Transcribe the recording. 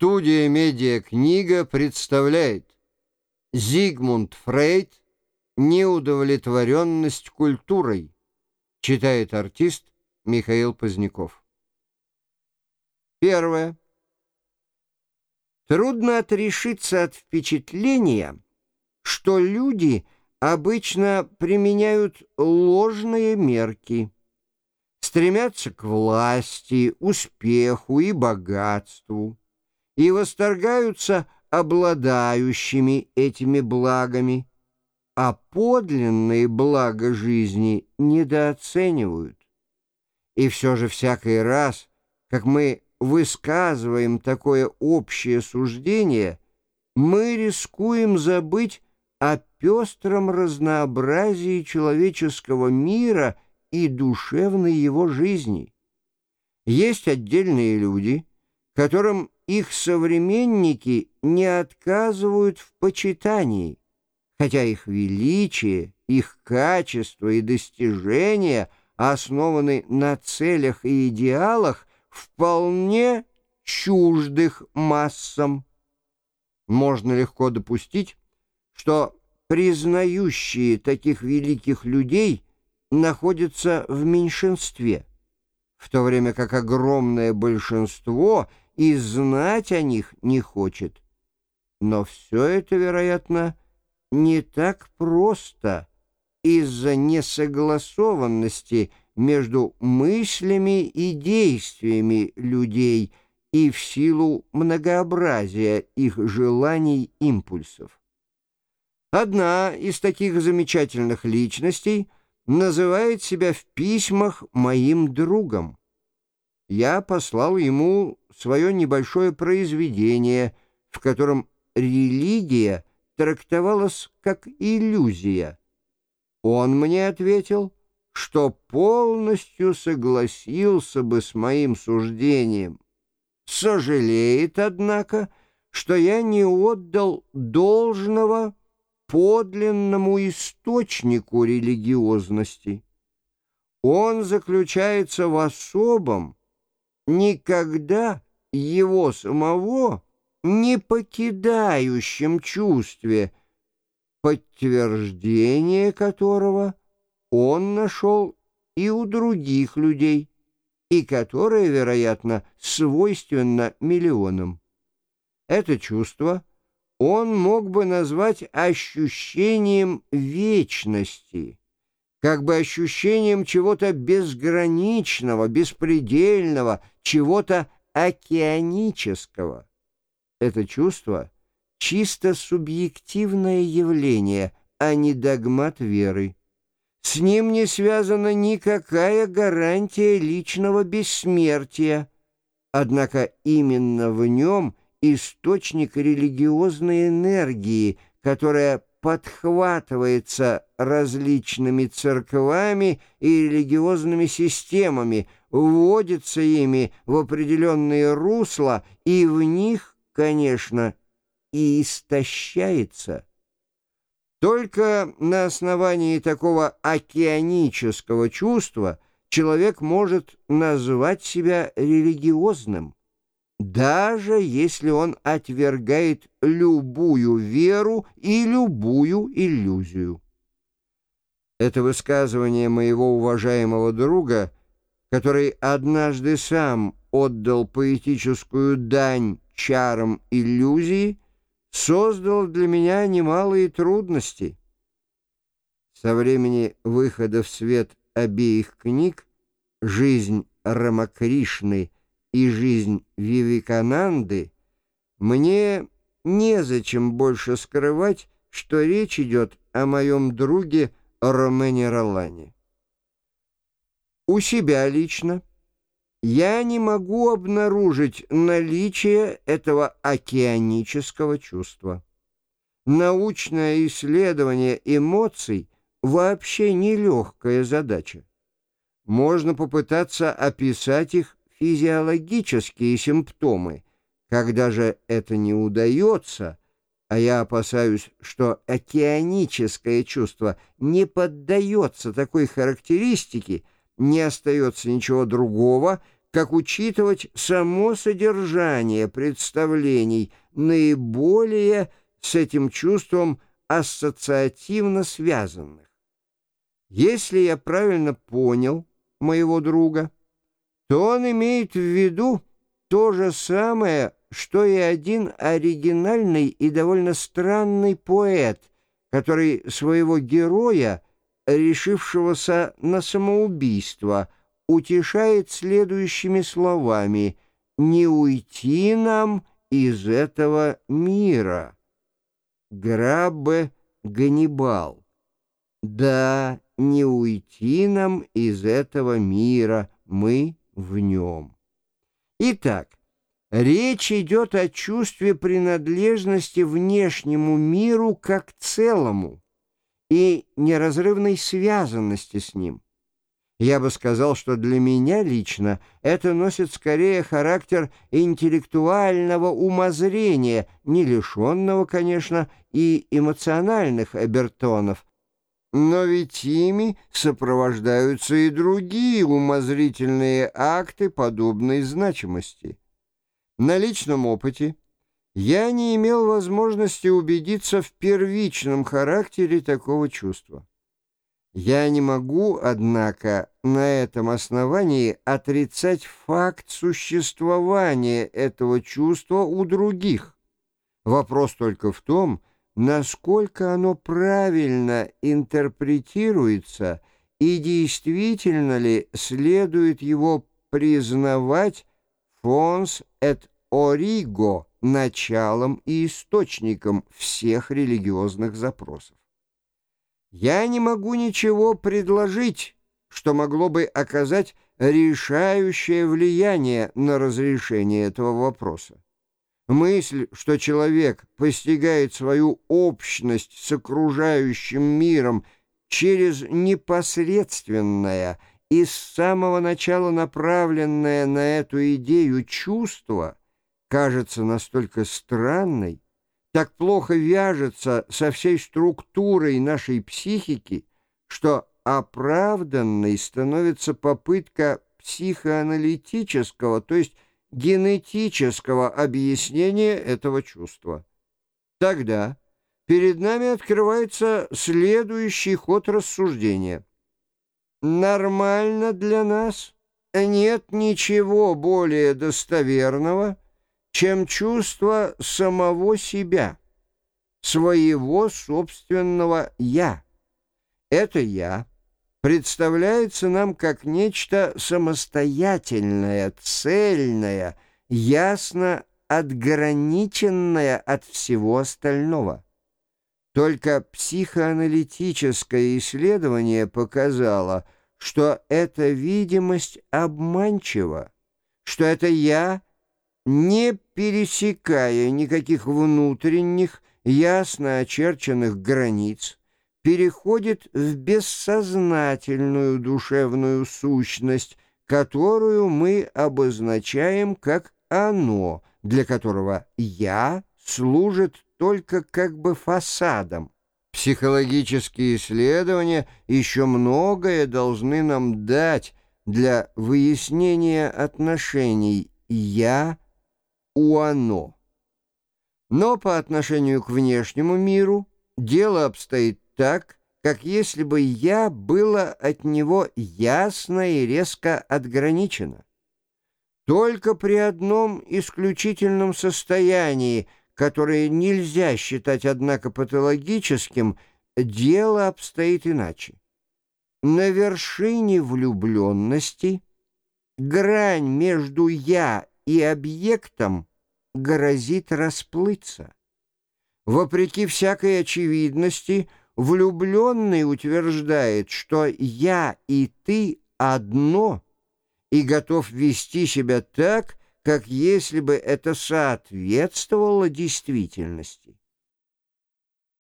Студия «Медиакнига» представляет Зигмунд Фрейд «Неудовлетворенность культурой» читает артист Михаил Поздняков. Первое. Трудно отрешиться от впечатления, что люди обычно применяют ложные мерки, стремятся к власти, успеху и богатству и восторгаются обладающими этими благами, а подлинные блага жизни недооценивают. И все же всякий раз, как мы высказываем такое общее суждение, мы рискуем забыть о пестром разнообразии человеческого мира и душевной его жизни. Есть отдельные люди, которым их современники не отказывают в почитании, хотя их величие, их качество и достижения основаны на целях и идеалах, вполне чуждых массам. Можно легко допустить, что признающие таких великих людей находятся в меньшинстве, в то время как огромное большинство — и знать о них не хочет. Но все это, вероятно, не так просто из-за несогласованности между мыслями и действиями людей и в силу многообразия их желаний импульсов. Одна из таких замечательных личностей называет себя в письмах моим другом я послал ему свое небольшое произведение, в котором религия трактовалась как иллюзия. Он мне ответил, что полностью согласился бы с моим суждением. Сожалеет, однако, что я не отдал должного подлинному источнику религиозности. Он заключается в особом, никогда его самого не покидающем чувстве, подтверждение которого он нашел и у других людей, и которое, вероятно, свойственно миллионам. Это чувство он мог бы назвать ощущением вечности, как бы ощущением чего-то безграничного, беспредельного, чего-то океанического. Это чувство — чисто субъективное явление, а не догмат веры. С ним не связана никакая гарантия личного бессмертия. Однако именно в нем источник религиозной энергии, которая подхватывается различными церквами и религиозными системами, вводится ими в определенные русла и в них, конечно, и истощается. Только на основании такого океанического чувства человек может назвать себя религиозным даже если он отвергает любую веру и любую иллюзию. Это высказывание моего уважаемого друга, который однажды сам отдал поэтическую дань чарам иллюзии, создал для меня немалые трудности. Со времени выхода в свет обеих книг «Жизнь Рамакришны» и жизнь Вивикананды, мне незачем больше скрывать, что речь идет о моем друге Ромене Ролане. У себя лично я не могу обнаружить наличие этого океанического чувства. Научное исследование эмоций вообще нелегкая задача. Можно попытаться описать их физиологические симптомы. Когда же это не удается, а я опасаюсь, что океаническое чувство не поддается такой характеристике, не остается ничего другого, как учитывать само содержание представлений, наиболее с этим чувством ассоциативно связанных. Если я правильно понял моего друга, то он имеет в виду то же самое, что и один оригинальный и довольно странный поэт, который своего героя, решившегося на самоубийство, утешает следующими словами «Не уйти нам из этого мира». Граббе Ганнибал. Да, не уйти нам из этого мира, мы в нем. Итак, речь идет о чувстве принадлежности внешнему миру как целому и неразрывной связанности с ним. Я бы сказал, что для меня лично это носит скорее характер интеллектуального умозрения, не лишенного, конечно, и эмоциональных обертонов, но ведь ими сопровождаются и другие умозрительные акты подобной значимости. На личном опыте я не имел возможности убедиться в первичном характере такого чувства. Я не могу, однако, на этом основании отрицать факт существования этого чувства у других. Вопрос только в том, насколько оно правильно интерпретируется и действительно ли следует его признавать фонс et ориго началом и источником всех религиозных запросов. Я не могу ничего предложить, что могло бы оказать решающее влияние на разрешение этого вопроса. Мысль, что человек постигает свою общность с окружающим миром через непосредственное и с самого начала направленное на эту идею чувство, кажется настолько странной, так плохо вяжется со всей структурой нашей психики, что оправданной становится попытка психоаналитического, то есть генетического объяснения этого чувства. Тогда перед нами открывается следующий ход рассуждения. Нормально для нас нет ничего более достоверного, чем чувство самого себя, своего собственного «я». Это «я» представляется нам как нечто самостоятельное, цельное, ясно отграниченное от всего остального. Только психоаналитическое исследование показало, что эта видимость обманчива, что это «я», не пересекая никаких внутренних, ясно очерченных границ, переходит в бессознательную душевную сущность, которую мы обозначаем как «оно», для которого «я» служит только как бы фасадом. Психологические исследования еще многое должны нам дать для выяснения отношений «я» у «оно». Но по отношению к внешнему миру дело обстоит так, как если бы «я» было от него ясно и резко отграничено. Только при одном исключительном состоянии, которое нельзя считать, однако, патологическим, дело обстоит иначе. На вершине влюбленности грань между «я» и объектом грозит расплыться. Вопреки всякой очевидности – Влюбленный утверждает, что «я и ты одно» и готов вести себя так, как если бы это соответствовало действительности.